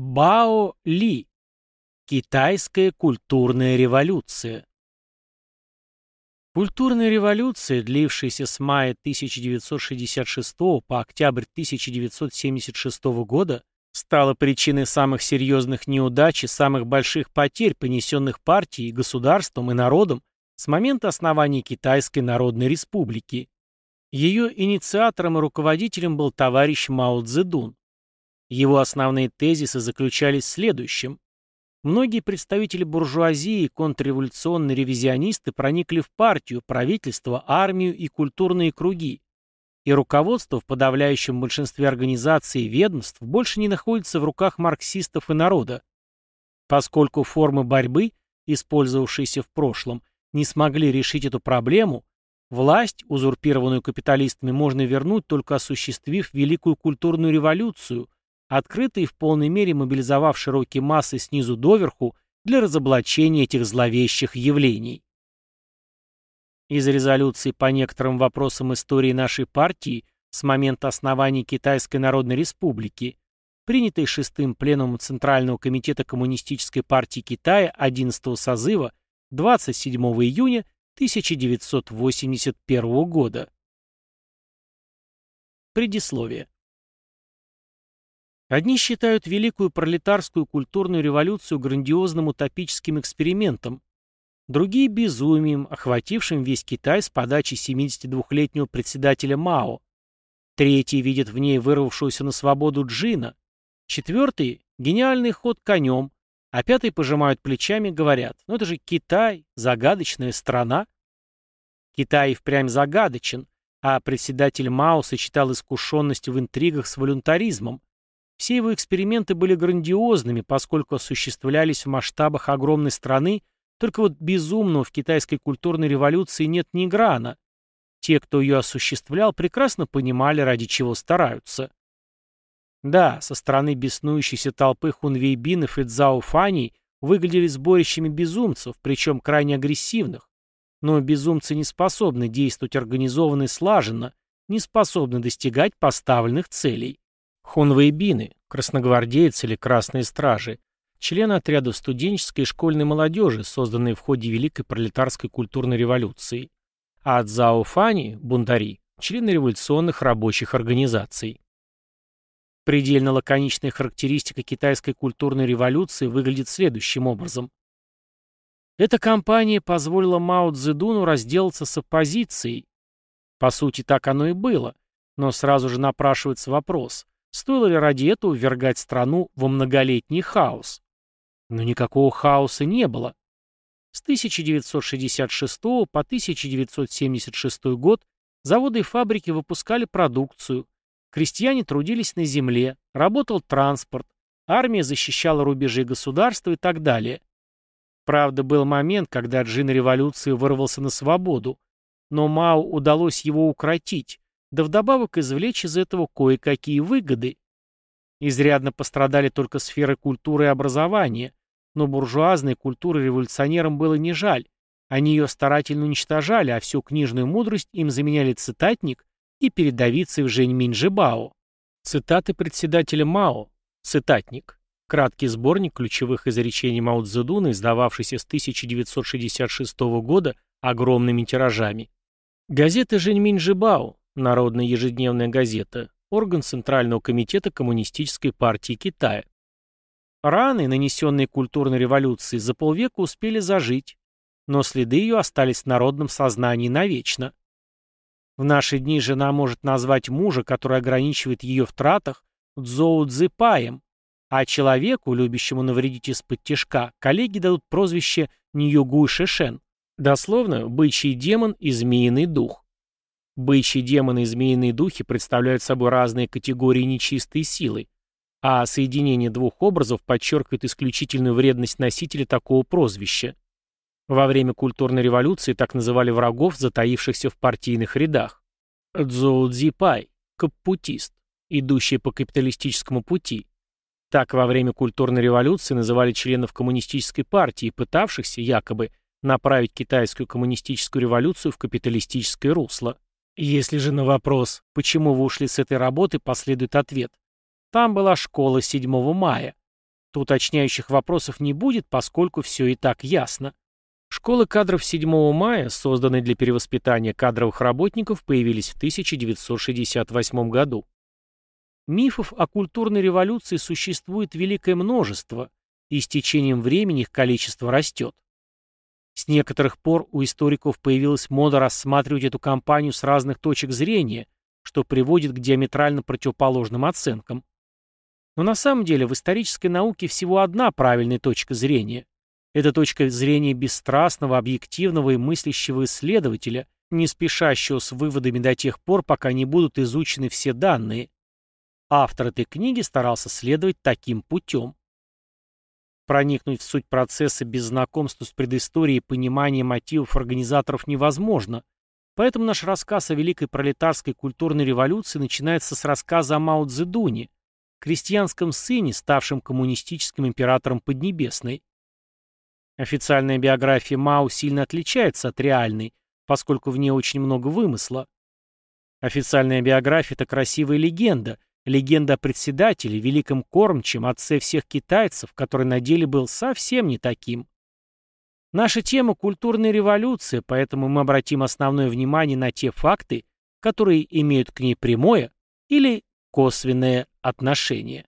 Бао Ли. Китайская культурная революция. Культурная революция, длившаяся с мая 1966 по октябрь 1976 года, стала причиной самых серьезных неудач и самых больших потерь, понесенных партией, государством и народом с момента основания Китайской Народной Республики. Ее инициатором и руководителем был товарищ Мао Цзэдун. Его основные тезисы заключались в следующем. Многие представители буржуазии и контрреволюционные ревизионисты проникли в партию, правительство, армию и культурные круги, и руководство в подавляющем большинстве организаций и ведомств больше не находится в руках марксистов и народа. Поскольку формы борьбы, использовавшиеся в прошлом, не смогли решить эту проблему, власть, узурпированную капиталистами, можно вернуть, только осуществив великую культурную революцию – открыто и в полной мере мобилизовав широкие массы снизу доверху для разоблачения этих зловещих явлений. Из резолюции по некоторым вопросам истории нашей партии с момента основания Китайской Народной Республики, принятой шестым пленумом Центрального комитета Коммунистической партии Китая 11 созыва 27 июня 1981 года. Предисловие. Одни считают великую пролетарскую культурную революцию грандиозным утопическим экспериментом, другие – безумием, охватившим весь Китай с подачи 72-летнего председателя Мао. Третьи видят в ней вырвавшуюся на свободу Джина. Четвертые – гениальный ход конем, а пятые пожимают плечами и говорят, ну это же Китай, загадочная страна. Китай впрямь загадочен, а председатель Мао сочетал искушенность в интригах с волюнтаризмом, все его эксперименты были грандиозными, поскольку осуществлялись в масштабах огромной страны, только вот безумного в китайской культурной революции нет ни грана. Те, кто ее осуществлял, прекрасно понимали, ради чего стараются. Да, со стороны беснующейся толпы хунвейбинов и цзаофаней выглядели сборищами безумцев, причем крайне агрессивных. Но безумцы не способны действовать организованно и слаженно, не способны достигать поставленных целей. Хунвейбины, красногвардейцы или красные стражи, члены отрядов студенческой и школьной молодежи, созданные в ходе Великой пролетарской культурной революции, а Цзао Фани, бунтари, члены революционных рабочих организаций. Предельно лаконичная характеристика китайской культурной революции выглядит следующим образом. Эта кампания позволила Мао Цзэдуну разделаться с оппозицией. По сути, так оно и было, но сразу же напрашивается вопрос – Стоило ли ради этого ввергать страну во многолетний хаос? Но никакого хаоса не было. С 1966 по 1976 год заводы и фабрики выпускали продукцию, крестьяне трудились на земле, работал транспорт, армия защищала рубежи государства и так далее. Правда, был момент, когда джин революции вырвался на свободу, но Мао удалось его укротить, да вдобавок извлечь из этого кое-какие выгоды. Изрядно пострадали только сферы культуры и образования, но буржуазной культуры революционерам было не жаль. Они ее старательно уничтожали, а всю книжную мудрость им заменяли цитатник и передовицы в Жень Минжибао. Цитаты председателя Мао. Цитатник. Краткий сборник ключевых изречений Мао Цзэдуна, издававшийся с 1966 года огромными тиражами. Газета Жень Минжибао. Народная ежедневная газета, орган Центрального комитета Коммунистической партии Китая. Раны, нанесенные культурной революцией, за полвека успели зажить, но следы ее остались в народном сознании навечно. В наши дни жена может назвать мужа, который ограничивает ее в тратах, Цзоу Цзыпаем, а человеку, любящему навредить из-под тяжка, коллеги дадут прозвище Ньюгуй Шишен, дословно «бычий демон и змеиный дух». Бычьи демоны и змеиные духи представляют собой разные категории нечистой силы, а соединение двух образов подчеркивает исключительную вредность носителя такого прозвища. Во время культурной революции так называли врагов, затаившихся в партийных рядах. Цзоудзипай – каппутист, идущий по капиталистическому пути. Так во время культурной революции называли членов коммунистической партии, пытавшихся, якобы, направить китайскую коммунистическую революцию в капиталистическое русло. Если же на вопрос, почему вы ушли с этой работы, последует ответ. Там была школа 7 мая. то уточняющих вопросов не будет, поскольку все и так ясно. Школы кадров 7 мая, созданные для перевоспитания кадровых работников, появились в 1968 году. Мифов о культурной революции существует великое множество, и с течением времени их количество растет. С некоторых пор у историков появилась мода рассматривать эту кампанию с разных точек зрения, что приводит к диаметрально противоположным оценкам. Но на самом деле в исторической науке всего одна правильная точка зрения. Это точка зрения бесстрастного, объективного и мыслящего исследователя, не спешащего с выводами до тех пор, пока не будут изучены все данные. Автор этой книги старался следовать таким путем. Проникнуть в суть процесса без знакомства с предысторией и понимания мотивов организаторов невозможно, поэтому наш рассказ о Великой Пролетарской культурной революции начинается с рассказа о Мао Цзэдуне, крестьянском сыне, ставшем коммунистическим императором Поднебесной. Официальная биография Мао сильно отличается от реальной, поскольку в ней очень много вымысла. Официальная биография – это красивая легенда, легенда о председателе, великом кормчем, отце всех китайцев, который на деле был совсем не таким. Наша тема – культурная революция, поэтому мы обратим основное внимание на те факты, которые имеют к ней прямое или косвенное отношение.